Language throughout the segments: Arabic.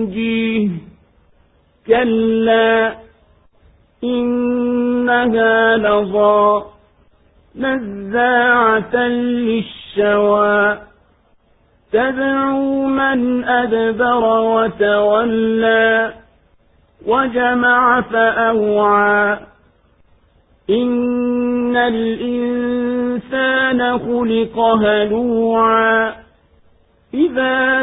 ينجيه كلا إنها لظى نزاعة للشوى. تدعو من أدبر وتولى وجمع فأوعى. إن الإنسان خلق هلوعا. إذا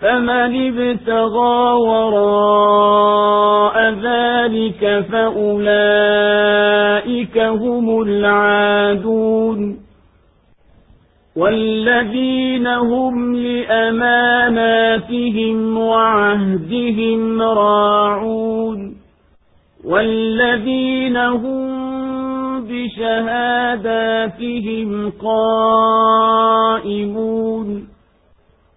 فمن ابتغى وراء ذلك فأولئك هم العادون. والذين هم لأماناتهم وعهدهم راعون. والذين هم بشهاداتهم قائمون.